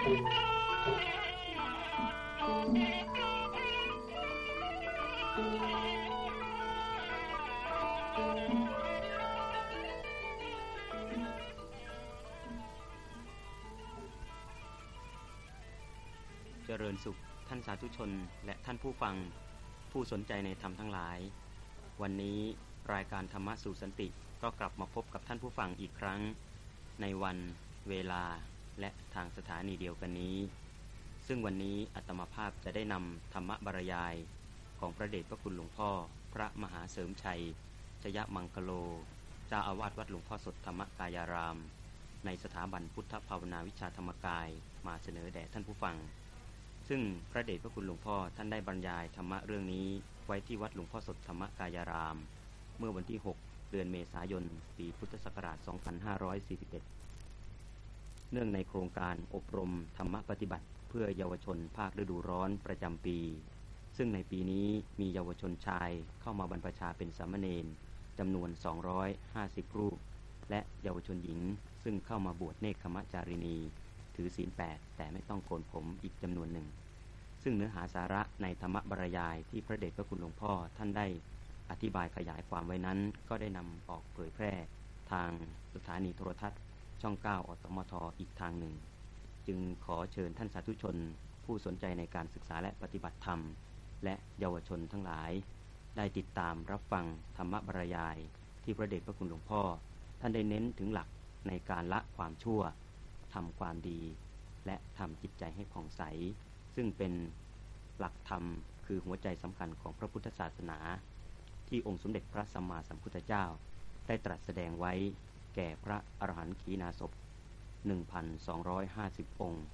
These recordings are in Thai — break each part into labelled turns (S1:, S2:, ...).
S1: เจริญสุขท่านสาธุชนและท่านผู้ฟังผู้สนใจในธรรมทั้งหลาย วันนี้รายการธรรมะสู่สันติก็กลับมาพบกับท่านผู้ฟังอีกครั้ง ในวันเวลา และทางสถานีเดียวกันนี้ ซึ่งวันนี้อัตมาภาพจะได้นำธรรมะบรรยาย ของพระเดชพระคุณหลวงพ่อ พระมหาเสริมชัย ชยมังคโลเจ้าอาวาสวัดหลวงพ่อสดธรรมกายาราม ในสถาบันพุทธภาวนาวิชาธรรมกายมาเสนอแด่ท่านผู้ฟัง ซึ่งพระเดชพระคุณหลวงพ่อท่านได้บรรยายธรรมะเรื่องนี้ไว้ที่วัดหลวงพ่อสดธรรมกายาราม เมื่อวันที่ 6 เดือนเมษายน ปีพุทธศักราช 2541 เนื่องในโครงการอบรมธรรมปฏิบัติ เพื่อเยาวชนภาคฤดูร้อนประจำปี ซึ่งในปีนี้มีเยาวชนชายเข้ามาบรรพชาเป็นสามเณรจำนวน 250 รูป และเยาวชนหญิงซึ่งเข้ามาบวชเนคขมจารินี ถือศีลแปดแต่ไม่ต้องโกนผมอีกจำนวนหนึ่ง ซึ่งเนื้อหาสาระในธรรมบรรยายที่พระเดชพระคุณหลวงพ่อท่านได้อธิบายขยายความไว้นั้นก็ได้นำออกเผยแพร่ทางสถานีโทรทัศน์ ช่อง 9 อสมทอีกทางหนึ่ง จึงขอเชิญท่านสาธุชน ผู้สนใจในการศึกษาและปฏิบัติธรรม และเยาวชนทั้งหลาย ได้ติดตามรับฟังธรรมบรรยาย ที่พระเดชพระคุณหลวงพ่อ ท่านได้เน้นถึงหลักในการละความชั่วทำความดี และทำจิตใจให้ผ่องใส ซึ่งเป็นหลักธรรมคือหัวใจสำคัญของพระพุทธศาสนา ที่องค์สมเด็จพระสัมมาสัมพุทธเจ้า ได้ตรัสแสดงไว้ แก่พระอรหันต์ขีณาสพ1,250 องค์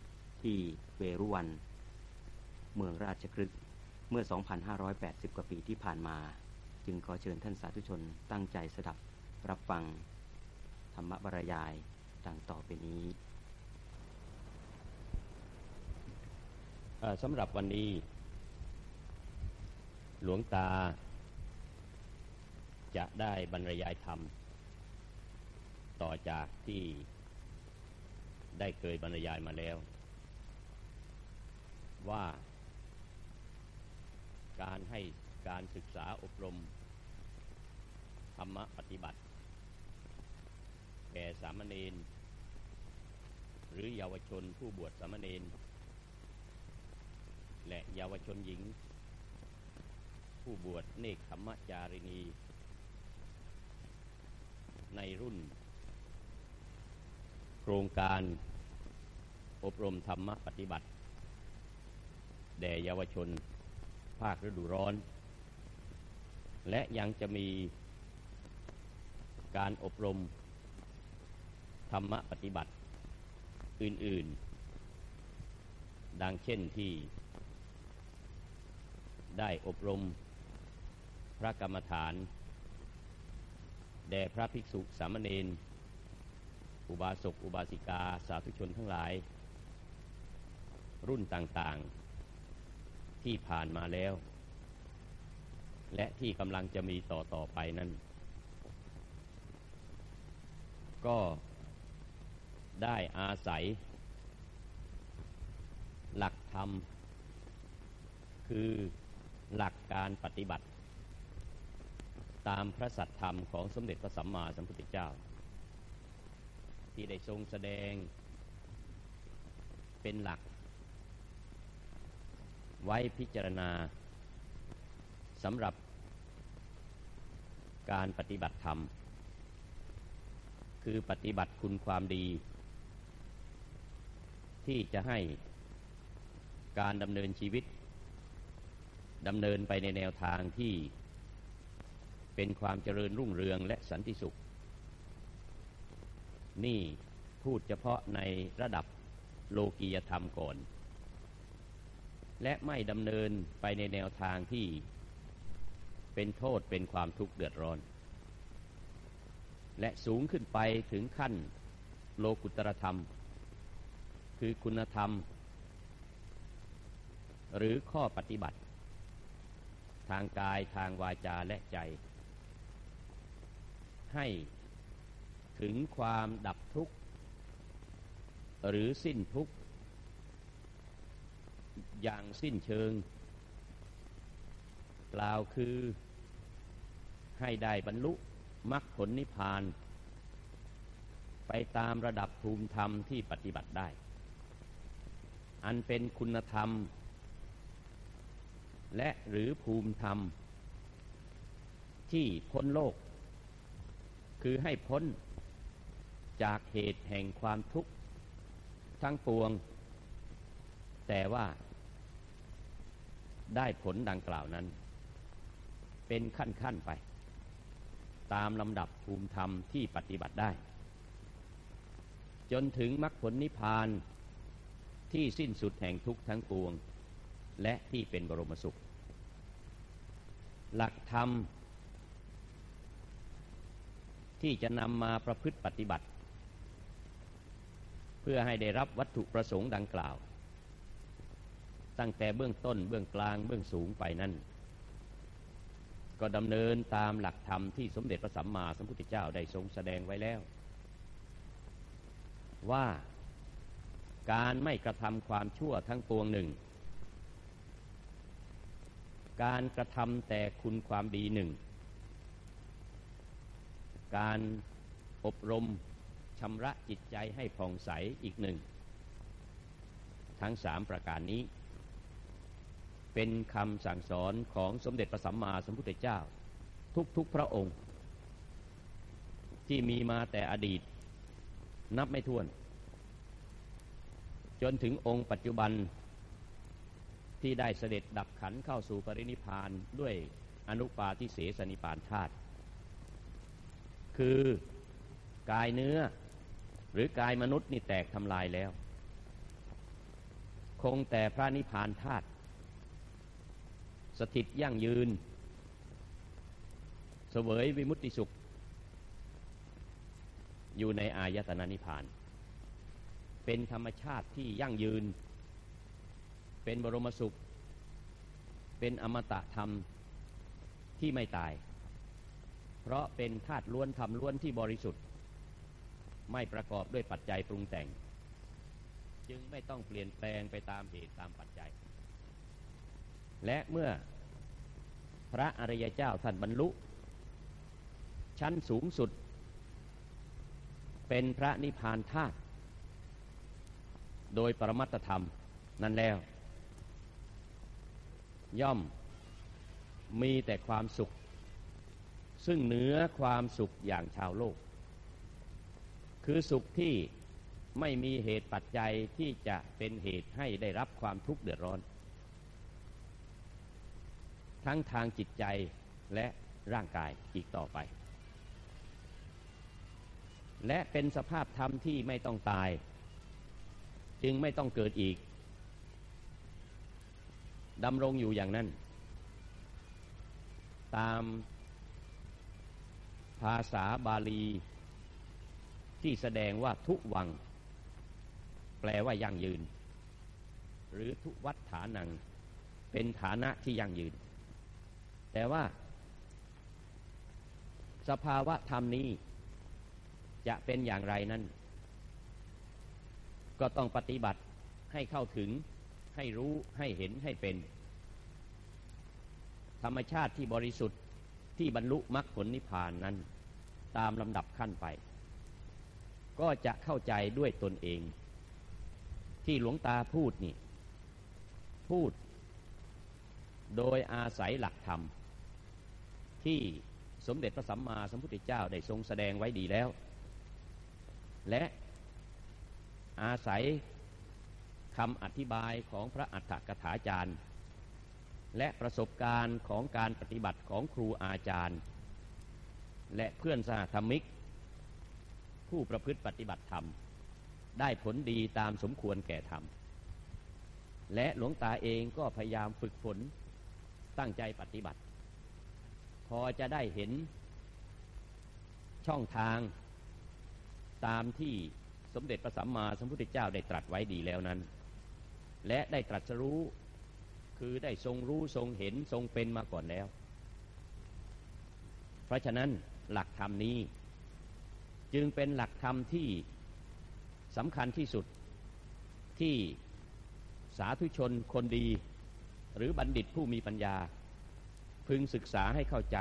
S1: ที่เวรุวัน เมืองราชครึกเมื่อ 2,580 กว่าปีที่ผ่านมา จึงขอเชิญท่านสาธุชนตั้งใจสดับรับฟัง ธรรมบรรยายดังต่อไปนี้
S2: สำหรับวันนี้ หลวงตาจะได้บรรยายธรรม ต่อจากที่ได้เคยบรรยายมาแล้ว ว่า การให้การศึกษาอบรม ธรรมปฏิบัติ แก่สามเณรหรือเยาวชนผู้บวชสามเณรและเยาวชนหญิง ผู้บวชเนกขมจารินี ในรุ่น ครงการอบรมธรรมปฏิบัติ แด่เยาวชน ภาคฤดูร้อน และยังจะมีการอบรม ธรรมปฏิบัติ อื่น ๆ ดังเช่นที่ ได้อบรม พระกรรมฐาน แด่พระภิกษุสามเณร อุบาสกอุบาสิกา สาธุชนทั้งหลาย รุ่นต่างๆที่ผ่านมาแล้ว และที่กำลังจะมีต่อต่อไปนั้น ก็ได้อาศัย หลักธรรม คือหลักการปฏิบัติ ตามพระสัตธรรมของสมเด็จพระสัมมาสัมพุทธเจ้า ที่ได้ทรงแสดง เป็นหลัก ไว้พิจารณาสำหรับการปฏิบัติธรรม คือปฏิบัติคุณความดี ที่จะให้การดำเนินชีวิตดำเนินไปในแนวทางที่เป็นความเจริญรุ่งเรืองและสันติสุข นี่พูดเฉพาะในระดับโลกียธรรมก่อน และไม่ดำเนินไปในแนวทางที่เป็นโทษเป็นความทุกข์เดือดร้อน และสูงขึ้นไปถึงขั้นโลกุตรธรรม คือคุณธรรม หรือข้อปฏิบัติ ทางกายทางวาจาและใจ ให้ ถึงความดับทุกข์ หรือสิ้นทุกข์ อย่างสิ้นเชิงกล่าวคือให้ได้บรรลุมรรคผลนิพพาน ไปตามระดับภูมิธรรมที่ปฏิบัติได้ อันเป็นคุณธรรม และหรือภูมิธรรม ที่พ้นโลก คือให้พ้น จากเหตุแห่งความทุกข์ทั้งปวง แต่ว่าได้ผลดังกล่าวนั้น เป็นขั้นๆไป ตามลำดับภูมิธรรมที่ปฏิบัติได้ จนถึงมรรคผลนิพพานที่สิ้นสุดแห่งทุกข์ทั้งปวง และที่เป็นบรมสุข หลักธรรมที่จะนำมาประพฤติปฏิบัติ พื่อให้ได้รับวัตถุประสงค์ดังกล่าว ตั้งแต่เบื้องต้นเบื้องกลางเบื้องสูงไปนั้นก็ดำเนินตามหลักธรรมที่สมเด็จพระสัมมาสัมพุทธเจ้าได้ทรงแสดงไว้แล้ว ว่าการไม่กระทำความชั่วทั้งปวงหนึ่ง การกระทำแต่คุณความดีหนึ่ง การอบรม ชำระจิตใจให้ผ่องใสอีกหนึ่ง ทั้งสามประการนี้ เป็นคำสั่งสอนของสมเด็จพระสัมมาสัมพุทธเจ้า ทุกๆพระองค์ ที่มีมาแต่อดีต นับไม่ถ้วน จนถึงองค์ปัจจุบันที่ได้เสด็จดับขันเข้าสู่ปรินิพานด้วยอนุปาทิเสสนิพานธาตุคือกายเนื้อ หรือกายมนุษย์นี่แตกทำลายแล้ว คงแต่พระนิพพานธาตุสถิตยั่งยืน เสวยวิมุตติสุข อยู่ในอายตนะนิพพาน เป็นธรรมชาติที่ยั่งยืน เป็นบรมสุข เป็นอมตะธรรมที่ไม่ตาย เพราะเป็นธาตุล้วนธรรมล้วนที่บริสุทธิ์ ไม่ประกอบด้วยปัจจัยปรุงแต่ง จึงไม่ต้องเปลี่ยนแปลงไปตามเหตุตามปัจจัย และเมื่อพระอริยเจ้าท่านบรรลุ ชั้นสูงสุด เป็นพระนิพพานธาตุโดยปรมัตธรรมนั่นแล้ว ย่อมมีแต่ความสุข ซึ่งเหนือความสุขอย่างชาวโลก คือสุขที่ไม่มีเหตุปัจจัยที่จะเป็นเหตุให้ได้รับความทุกข์เดือดร้อน ทั้งทางจิตใจและร่างกายอีกต่อไป และเป็นสภาพธรรมที่ไม่ต้องตาย จึงไม่ต้องเกิดอีกดำรงอยู่อย่างนั้น ตามภาษาบาลี ที่แสดงว่าทุวัง แปลว่ายั่งยืน หรือทุวัฏฐานัง เป็นฐานะที่ยั่งยืน แต่ว่า สภาวะธรรมนี้จะเป็นอย่างไรนั้น ก็ต้องปฏิบัติให้เข้าถึงให้รู้ให้เห็นให้เป็น ธรรมชาติที่บริสุทธิ์ที่บรรลุมรรคผลนิพพานนั้น ตามลำดับขั้นไป ก็จะเข้าใจด้วยตนเอง ที่หลวงตาพูดนี่ พูด โดยอาศัยหลักธรรม ที่สมเด็จพระสัมมาสัมพุทธเจ้าได้ทรงแสดงไว้ดีแล้ว และอาศัยคำอธิบายของพระอัฏฐกถาจารย์ และประสบการณ์ของการปฏิบัติของครูอาจารย์ และเพื่อนสหธรรมิก ผู้ประพฤติปฏิบัติธรรม ได้ผลดีตามสมควรแก่ธรรม และหลวงตาเองก็พยายามฝึกฝนตั้งใจปฏิบัติ พอจะได้เห็นช่องทางตามที่สมเด็จพระสัมมาสัมพุทธเจ้าได้ตรัสไว้ดีแล้วนั้น และได้ตรัสรู้คือได้ทรงรู้ทรงเห็นทรงเป็นมาก่อนแล้ว เพราะฉะนั้นหลักธรรมนี้ จึงเป็นหลักธรรมที่สำคัญที่สุดที่สาธุชนคนดี หรือบัณฑิตผู้มีปัญญา พึงศึกษาให้เข้าใจ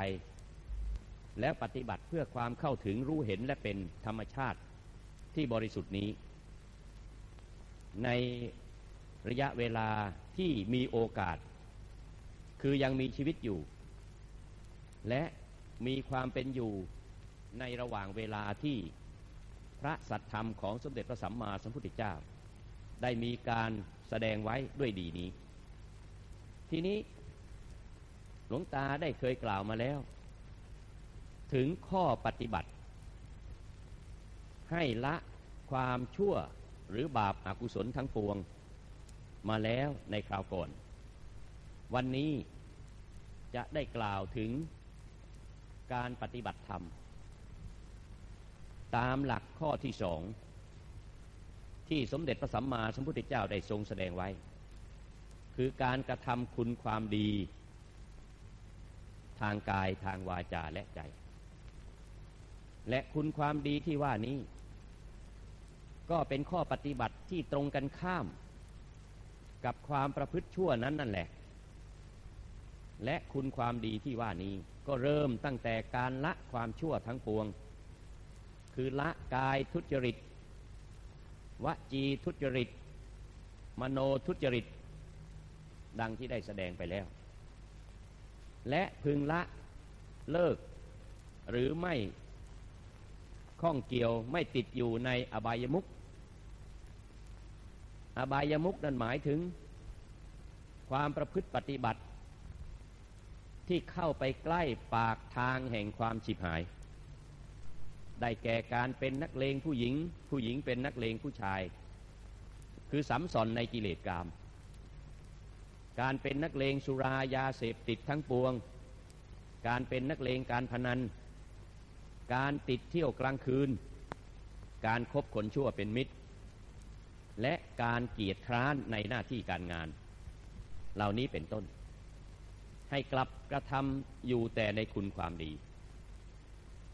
S2: และปฏิบัติเพื่อความเข้าถึงรู้เห็นและเป็นธรรมชาติที่บริสุทธิ์นี้ ในระยะเวลาที่มีโอกาส คือยังมีชีวิตอยู่ และมีความเป็นอยู่ ในระหว่างเวลาที่พระสัตธรรมของสมเด็จพระสัมมาสัมพุทธเจ้า ได้มีการแสดงไว้ด้วยดีนี้ ทีนี้หลวงตาได้เคยกล่าวมาแล้ว ถึงข้อปฏิบัติ ให้ละความชั่วหรือบาปอากุศลทั้งปวง มาแล้วในคราวก่อน วันนี้จะได้กล่าวถึงการปฏิบัติธรรม ตามหลักข้อที่สองที่สมเด็จพระสัมมาสัมพุทธเจ้าได้ทรงแสดงไว้ คือการกระทำคุณความดี ทางกายทางวาจาและใจ และคุณความดีที่ว่านี้ ก็เป็นข้อปฏิบัติที่ตรงกันข้าม กับความประพฤติชั่วนั้นนั่นแหละ และคุณความดีที่ว่านี้ก็เริ่มตั้งแต่การละความชั่วทั้งปวง คือละกายทุจริต วจีทุจริต มโนทุจริต ดังที่ได้แสดงไปแล้ว และพึงละเลิก หรือไม่ข้องเกี่ยวไม่ติดอยู่ในอบายมุขอบายมุกนั้นหมายถึง ความประพฤติปฏิบัติ ที่เข้าไปใกล้ปากทางแห่งความฉิบหาย ได้แก่การเป็นนักเลงผู้หญิง ผู้หญิงเป็นนักเลงผู้ชาย คือสัมสอนในกิเลสกรรมการเป็นนักเลงสุรายาเสพติดทั้งปวง การเป็นนักเลงการพนัน การติดเที่ยวกลางคืน การครบคนชั่วเป็นมิตร และการเกียรติคร้านในหน้าที่การงาน เหล่านี้เป็นต้น ให้กลับกระทำอยู่แต่ในคุณความดี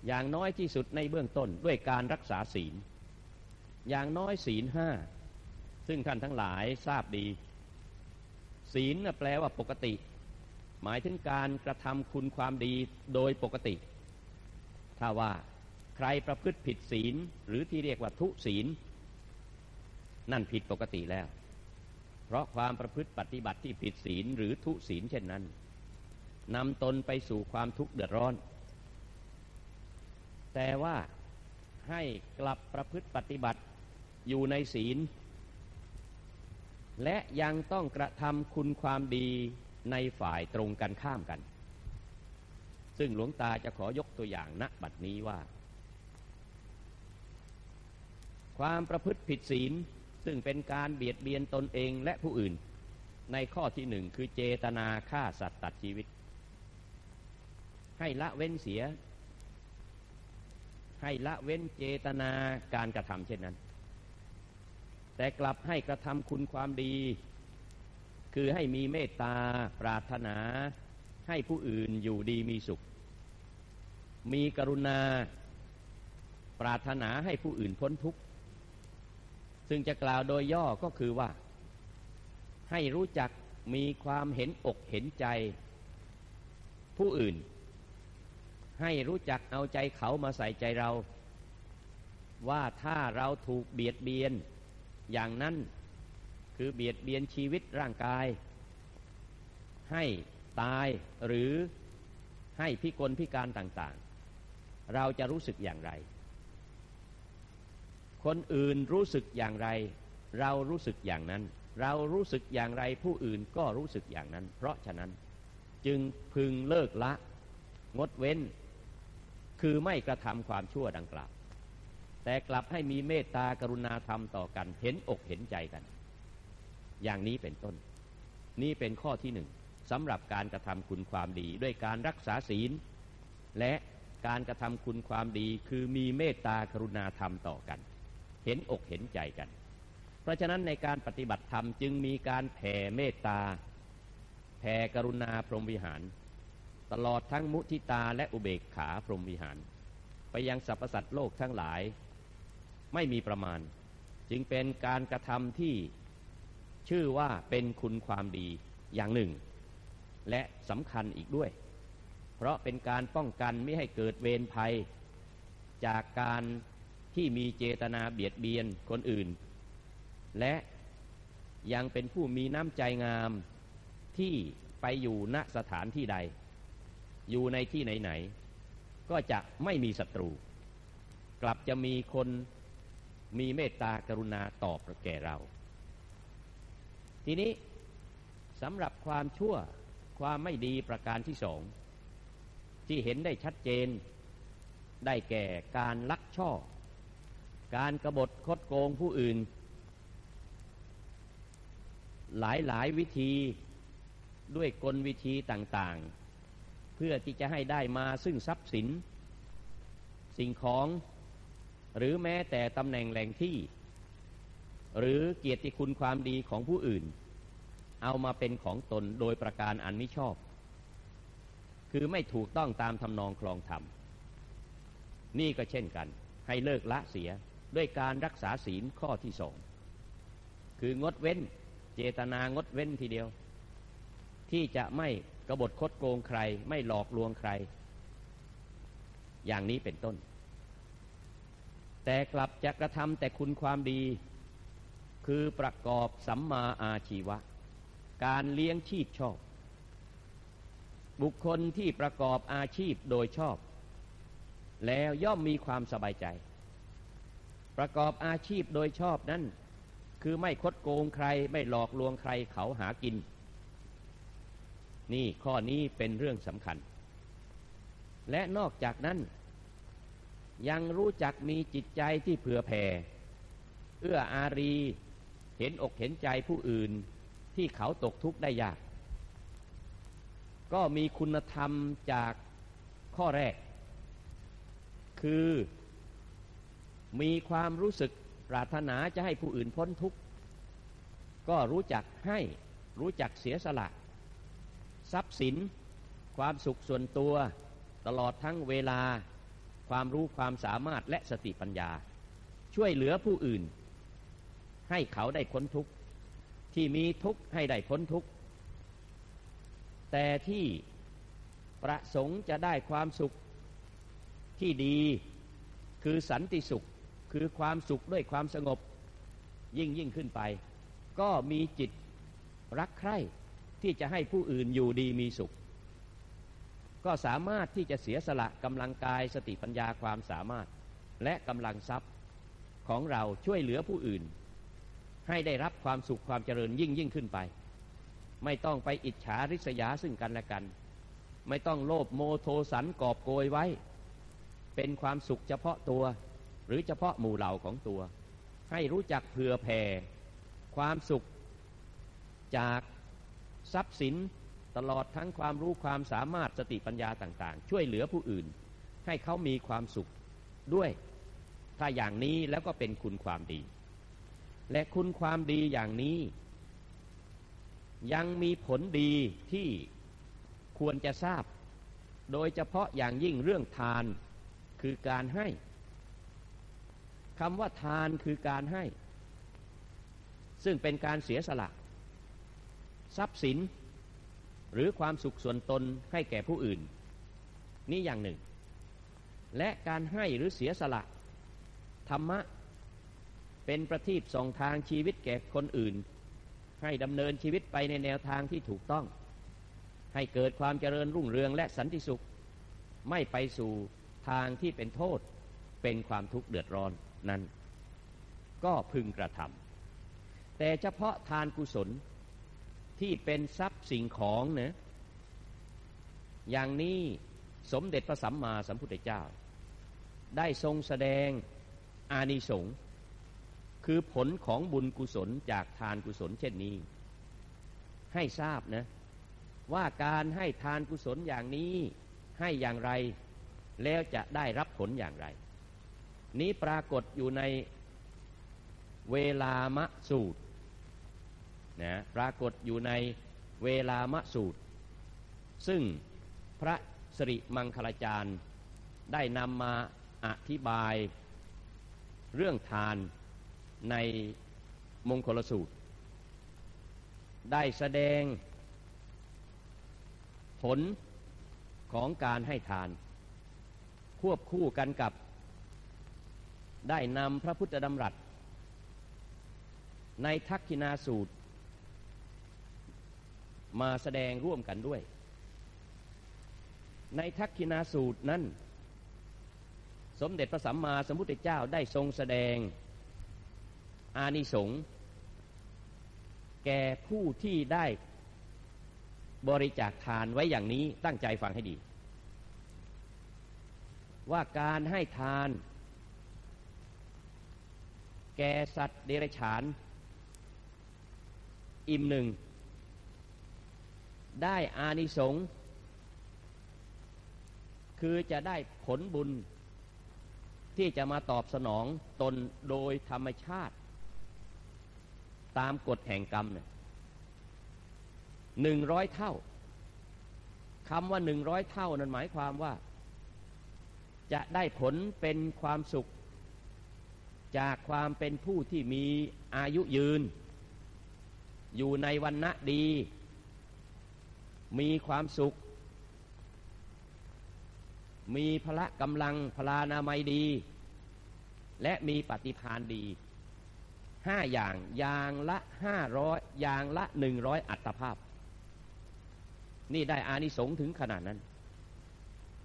S2: อย่างน้อยที่สุดในเบื้องต้นด้วยการรักษาศีล อย่างน้อยศีลห้าซึ่งท่านทั้งหลายทราบดี ศีลแปลว่าปกติ หมายถึงการกระทำคุณความดีโดยปกติ ถ้าว่าใครประพฤติผิดศีลหรือที่เรียกว่าทุศีล นั่นผิดปกติแล้ว เพราะความประพฤติปฏิบัติที่ผิดศีลหรือทุศีลเช่นนั้นนำตนไปสู่ความทุกข์เดือดร้อน แต่ว่าให้กลับประพฤติปฏิบัติอยู่ในศีล และยังต้องกระทำคุณความดีในฝ่ายตรงกันข้ามกัน ซึ่งหลวงตาจะขอยกตัวอย่างณบัดนี้ว่า ความประพฤติผิดศีล ซึ่งเป็นการเบียดเบียนตนเองและผู้อื่น ในข้อที่หนึ่งคือเจตนาฆ่าสัตว์ตัดชีวิต ให้ละเว้นเสีย ให้ละเว้นเจตนาการกระทำเช่นนั้น แต่กลับให้กระทำคุณความดี คือให้มีเมตตาปรารถนา ให้ผู้อื่นอยู่ดีมีสุข มีกรุณา ปรารถนาให้ผู้อื่นพ้นทุกข์ ซึ่งจะกล่าวโดยย่อก็คือว่า ให้รู้จักมีความเห็นอกเห็นใจ ผู้อื่น ให้รู้จักเอาใจเขามาใส่ใจเรา ว่าถ้าเราถูกเบียดเบียนอย่างนั้นคือเบียดเบียนชีวิตร่างกาย ให้ตายหรือให้พิกลพิการต่างๆ เราจะรู้สึกอย่างไร คนอื่นรู้สึกอย่างไร เรารู้สึกอย่างนั้น เรารู้สึกอย่างไรผู้อื่นก็รู้สึกอย่างนั้น เพราะฉะนั้นจึงพึงเลิกละ งดเว้น คือไม่กระทำความชั่วดังกล่าว แต่กลับให้มีเมตตากรุณาธรรมต่อกัน เห็นอกเห็นใจกัน อย่างนี้เป็นต้น นี่เป็นข้อที่หนึ่งสำหรับการกระทำคุณความดี ด้วยการรักษาศีล และการกระทำคุณความดีคือมีเมตตากรุณาธรรมต่อกัน เห็นอกเห็นใจกัน เพราะฉะนั้นในการปฏิบัติธรรมจึงมีการแผ่เมตตาแผ่กรุณาพรหมวิหาร ตลอดทั้งมุทิตาและอุเบกขาพรหมวิหาร ไปยังสรรพสัตว์โลกทั้งหลายไม่มีประมาณ จึงเป็นการกระทำที่ชื่อว่าเป็นคุณความดีอย่างหนึ่ง และสำคัญอีกด้วย เพราะเป็นการป้องกันไม่ให้เกิดเวรภัย จากการที่มีเจตนาเบียดเบียนคนอื่น และยังเป็นผู้มีน้ำใจงามที่ไปอยู่ณสถานที่ใด อยู่ในที่ไหนๆก็จะไม่มีศัตรู กลับจะมีคนมีเมตตากรุณาตอบแก่เรา ทีนี้สำหรับความชั่วความไม่ดีประการที่สอง ที่เห็นได้ชัดเจน ได้แก่การลักช่อ การกรบฏคดโกงผู้อื่น หลายหลายวิธีด้วยกลวิธีต่างๆ พื่อที่จะให้ได้มาซึ่งทรัพย์สิน สิ่งของ หรือแม้แต่ตำแหน่งแหล่งที่ หรือเกียรติคุณความดีของผู้อื่น เอามาเป็นของตนโดยประการอันไมิชอบ คือไม่ถูกต้องตามทำนองคลองธรรม นี่ก็เช่นกัน ให้เลิกละเสียด้วยการรักษาศีลข้อที่สองคืองดเว้น เจตนางดเว้นทีเดียว ที่จะไม่ กบฏคดโกงใคร ไม่หลอกลวงใคร อย่างนี้เป็นต้น แต่กลับจะกระทำแต่คุณความดี คือประกอบสัมมาอาชีวะ การเลี้ยงชีพชอบ บุคคลที่ประกอบอาชีพโดยชอบ แล้วย่อมมีความสบายใจ ประกอบอาชีพโดยชอบนั้น คือไม่คดโกงใคร ไม่หลอกลวงใครเขาหากิน นี่ข้อนี้เป็นเรื่องสำคัญ และนอกจากนั้น ยังรู้จักมีจิตใจที่เผื่อแผ่ เอื้ออารี เห็นอกเห็นใจผู้อื่นที่เขาตกทุกข์ได้ยาก ก็มีคุณธรรมจากข้อแรก คือมีความรู้สึกปรารถนาจะให้ผู้อื่นพ้นทุกข์ ก็รู้จักให้รู้จักเสียสละ ทรัพย์สิน ความสุขส่วนตัว ตลอดทั้งเวลา ความรู้ความสามารถและสติปัญญา ช่วยเหลือผู้อื่น ให้เขาได้พ้นทุกข์ ที่มีทุกข์ให้ได้พ้นทุกข์ แต่ที่ประสงค์จะได้ความสุขที่ดีคือสันติสุขคือความสุขด้วยความสงบยิ่งยิ่งขึ้นไป ก็มีจิตรักใคร่ ที่จะให้ผู้อื่นอยู่ดีมีสุข ก็สามารถที่จะเสียสละกำลังกายสติปัญญาความสามารถ และกำลังทรัพย์ของเราช่วยเหลือผู้อื่น ให้ได้รับความสุขความเจริญยิ่งยิ่งขึ้นไป ไม่ต้องไปอิจฉาริษยาซึ่งกันและกัน ไม่ต้องโลภโมโทสันกอบโกยไว้ เป็นความสุขเฉพาะตัว หรือเฉพาะหมู่เหล่าของตัว ให้รู้จักเผื่อแผ่ความสุขจาก ทรัพย์สินตลอดทั้งความรู้ความสามารถสติปัญญาต่าง ๆ ช่วยเหลือผู้อื่น ให้เขามีความสุขด้วย ถ้าอย่างนี้แล้วก็เป็นคุณความดี และคุณความดีอย่างนี้ ยังมีผลดีที่ควรจะทราบ โดยเฉพาะอย่างยิ่งเรื่องทานคือการให้คำว่าทานคือการให้ ซึ่งเป็นการเสียสละ ทรัพย์สิน หรือความสุขส่วนตนให้แก่ผู้อื่น นี่อย่างหนึ่ง และการให้หรือเสียสละ ธรรมะ เป็นประทีปส่องทางชีวิตแก่คนอื่น ให้ดำเนินชีวิตไปในแนวทางที่ถูกต้อง ให้เกิดความเจริญรุ่งเรืองและสันติสุข ไม่ไปสู่ทางที่เป็นโทษเป็นความทุกข์เดือดร้อนนั้น ก็พึงกระทำแต่เฉพาะทานกุศล ที่เป็นทรัพย์สิ่งของเนะอย่างนี้สมเด็จพระสัมมาสัมพุทธเจ้า ได้ทรงแสดงอานิสงส์คือผลของบุญกุศลจากทานกุศลเช่นนี้ ให้ทราบนะ ว่าการให้ทานกุศลอย่างนี้ให้อย่างไร แล้วจะได้รับผลอย่างไร นี้ปรากฏอยู่ในเวลามะสูตร นะปรากฏอยู่ในเวลามะสูตร ซึ่งพระสริมังคลาจารย์ได้นำมาอธิบายเรื่องทานในมงคลสูตร ได้แสดงผลของการให้ทาน ควบคู่กันกับ ได้นำพระพุทธดำรัส ในทักขินาสูตร มาแสดงร่วมกันด้วย ในทักขินาสูตรนั้น สมเด็จพระสัมมาสัมพุทธเจ้าได้ทรงแสดงอานิสงส์แก่ผู้ที่ได้บริจาคทานไว้อย่างนี้ตั้งใจฟังให้ดี ว่าการให้ทาน แก่สัตว์เดรัจฉาน อิ่มหนึ่ง ได้อานิสงส์คือจะได้ผลบุญที่จะมาตอบสนองตนโดยธรรมชาติ ตามกฎแห่งกรรมเนี่ยหนึ่งร้อยเท่าคำว่าหนึ่งร้อยเท่านั้นหมายความว่า จะได้ผลเป็นความสุข จากความเป็นผู้ที่มีอายุยืน อยู่ในวันณะดี มีความสุข มีพละกำลังพลานามัยดี และมีปฏิพานดีห้าอย่างอย่างละห้าร้อยอย่างละหนึ่งร้อยอัตภาพ นี่ได้อานิสงส์ถึงขนาดนั้น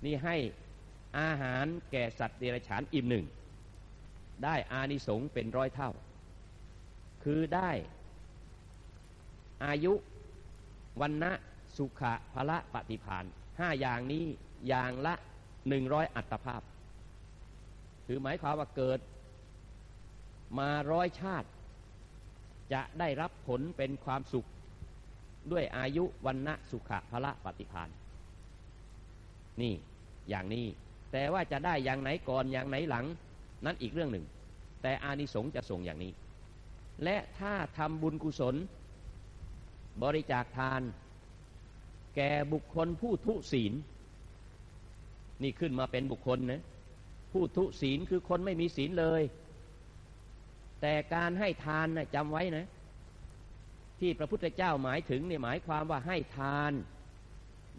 S2: นี่ให้อาหารแก่สัตว์เดรัจฉานอิ่มหนึ่ง ได้อานิสงส์เป็นร้อยเท่า คือได้อายุวันนะ สุขะพละปฏิพานห้าอย่างนี้อย่างละหนึ่งร้อยอัตภาพ คือหมายความว่าเกิดมาร้อยชาติ จะได้รับผลเป็นความสุขด้วยอายุวันณะสุขะพละปฏิพานนี่อย่างนี้ แต่ว่าจะได้อย่างไหนก่อนอย่างไหนหลัง นั้นอีกเรื่องหนึ่ง แต่อานิสงส์จะส่งอย่างนี้ และถ้าทำบุญกุศล บริจาคทาน แก่บุคคลผู้ทุศีล นี่ขึ้นมาเป็นบุคคลนะผู้ทุศีลคือคนไม่มีศีลเลย แต่การให้ทานนะจำไว้นะ ที่พระพุทธเจ้าหมายถึงเนี่ยหมายความว่าให้ทาน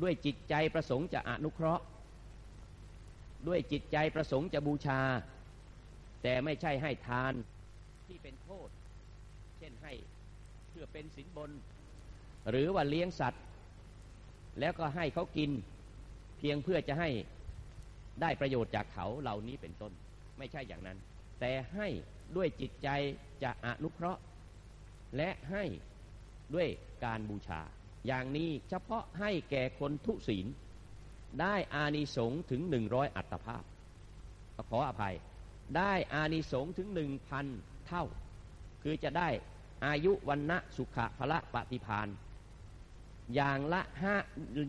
S2: ด้วยจิตใจประสงค์จะอนุเคราะห์ ด้วยจิตใจประสงค์จะบูชา แต่ไม่ใช่ให้ทานที่เป็นโทษ เช่นให้เพื่อเป็นสินบน หรือว่าเลี้ยงสัตว์ แล้วก็ให้เขากิน เพียงเพื่อจะให้ได้ประโยชน์จากเขาเหล่านี้เป็นต้น ไม่ใช่อย่างนั้น แต่ให้ด้วยจิตใจจะอนุเคราะห์ และให้ด้วยการบูชา อย่างนี้เฉพาะให้แก่คนทุศีล ได้อานิสงส์ถึงหนึ่งร้อยอัตภาพ ขออภัย ได้อานิสงส์ถึงหนึ่งพันเท่า คือจะได้อายุวันณะสุขะพละปฏิพาน อย่างละห้า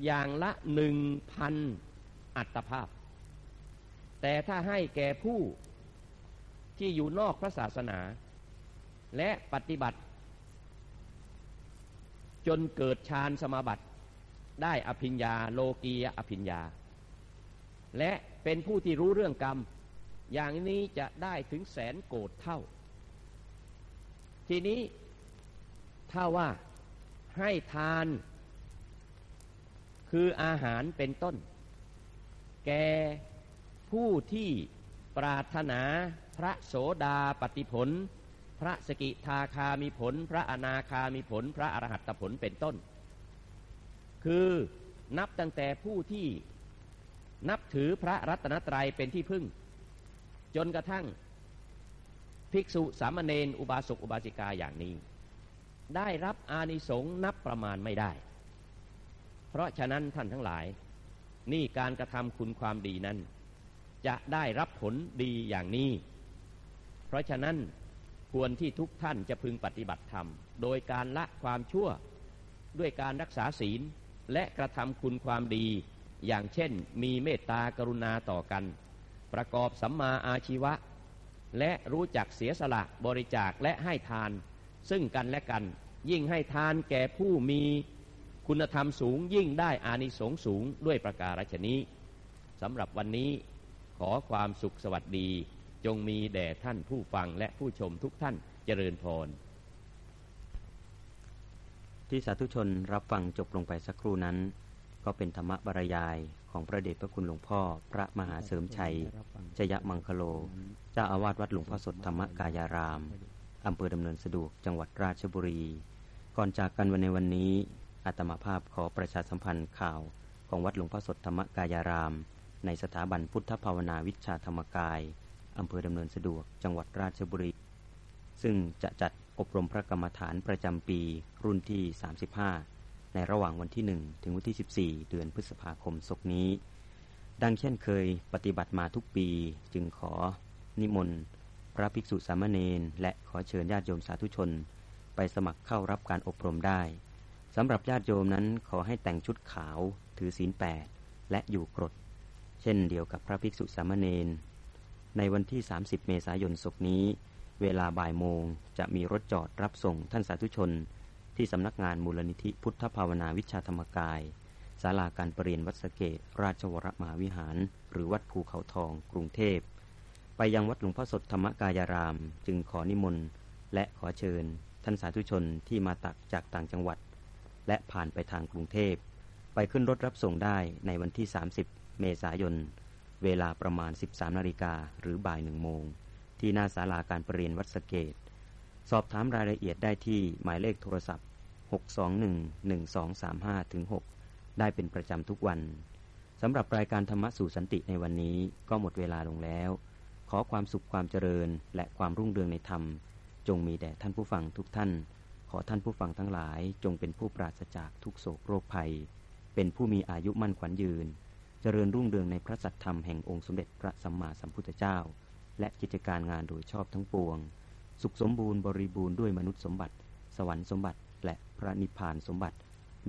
S2: อย่างละหนึ่งพันอัตภาพ แต่ถ้าให้แก่ผู้ที่อยู่นอกพระศาสนา และปฏิบัติ จนเกิดฌานสมาบัติ ได้อภิญญาโลกียอภิญญา และเป็นผู้ที่รู้เรื่องกรรม อย่างนี้จะได้ถึงแสนโกดเท่า ทีนี้ถ้าว่าให้ทาน คืออาหารเป็นต้น แกผู้ที่ปรารถนาพระโสดาปฏิผล พระสกิทาคามีผล พระอนาคามีผล พระอรหัตผลเป็นต้น คือนับตั้งแต่ผู้ที่นับถือพระรัตนตรัยเป็นที่พึ่ง จนกระทั่งภิกษุสามเณรอุบาสกอุบาสิกาอย่างนี้ ได้รับอานิสงส์นับประมาณไม่ได้ เพราะฉะนั้นท่านทั้งหลาย นี่การกระทำคุณความดีนั้น จะได้รับผลดีอย่างนี้ เพราะฉะนั้นควรที่ทุกท่านจะพึงปฏิบัติธรรม โดยการละความชั่วด้วยการรักษาศีลและกระทำคุณความดี อย่างเช่น มีเมตตากรุณาต่อกัน ประกอบสัมมาอาชีวะ และรู้จักเสียสละบริจาคและให้ทาน ซึ่งกันและกัน ยิ่งให้ทานแก่ผู้มี คุณธรรมสูงยิ่งได้อานิสงส์สูงด้วยประการฉนี้สำหรับวันนี้ขอความสุขสวัสดีจงมีแด่ท่านผู้ฟังและผู้ชมทุกท่านเจริญพร
S1: ที่สาธุชนรับฟังจบลงไปสักครู่นั้น ก็เป็นธรรมบรรยายของพระเดชพระคุณหลวงพ่อ พระมหาเสริมชัยชยมังคโล เจ้าอาวาสวัดหลวงพ่อสดธรรมกายารามอำเภอดำเนินสะดวกจังหวัดราชบุรี ก่อนจากกันวันในวันนี้ อาตมาภาพขอประชาสัมพันธ์ข่าวของวัดหลวงพ่อสดธรรมกายาราม ในสถาบันพุทธภาวนาวิชาธรรมกายอำเภอดำเนินสะดวกจังหวัดราชบุรี ซึ่งจะจัดอบรมพระกรรมฐานประจำปีรุ่นที่ 35 ในระหว่างวันที่ 1 ถึงวันที่ 14 เดือนพฤษภาคมศกนี้ ดังเช่นเคยปฏิบัติมาทุกปีจึงขอนิมนต์ พระภิกษุสามเณรและขอเชิญญาติโยมสาธุชน ไปสมัครเข้ารับการอบรมได้ สำหรับญาติโยมนั้นขอให้แต่งชุดขาว ถือศีลแปดและอยู่กรด เช่นเดียวกับพระภิกษุสามเณรในวันที่ 30 เมษายนศกนี้ เวลาบ่ายโมงจะมีรถจอดรับส่งท่านสาธุชน ที่สำนักงานมูลนิธิพุทธภาวนาวิชาธรรมกายศาลาการประเรียนวัดสเกต ราชวรมหาวิหาร หรือวัดภูเขาทอง กรุงเทพ ไปยังวัดหลวงพ่อสดธรรมกายาราม จึงขอนิมนต์ และขอเชิญ ท่านสาธุชนที่มาตักจากต่างจังหวัด และผ่านไปทางกรุงเทพ ไปขึ้นรถรับส่งได้ในวันที่ 30 เมษายน เวลาประมาณ 13นาฬิกาหรือบ่ายหนึ่งโมง ที่หน้าศาลาการประเรียนวัดสเกต สอบถามรายละเอียดได้ที่หมายเลขโทรศัพท์ 621-1235-6 ได้เป็นประจำทุกวันสำหรับรายการธรรมะสู่สันติในวันนี้ก็หมดเวลาลงแล้ว ขอความสุขความเจริญและความรุ่งเรืองในธรรม จงมีแด่ท่านผู้ฟังทุกท่าน ขอท่านผู้ฟังทั้งหลายจงเป็นผู้ปราศจากทุกโศกโรคภัย เป็นผู้มีอายุมั่นขวัญยืน เจริญรุ่งเรืองในพระสัทธรรมแห่งองค์สมเด็จพระสัมมาสัมพุทธเจ้า และกิจการงานโดยชอบทั้งปวง สุขสมบูรณ์บริบูรณ์ด้วยมนุษย์สมบัติ สวรรค์สมบัติ และพระนิพพานสมบัติ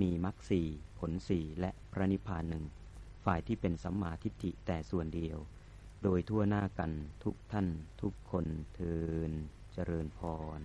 S1: มีมรรคสี่ผลสี่และพระนิพพานหนึ่งฝ่ายที่เป็นสัมมาทิฏฐิแต่ส่วนเดียว โดยทั่วหน้ากันทุกท่านทุกคนเทินเจริญพร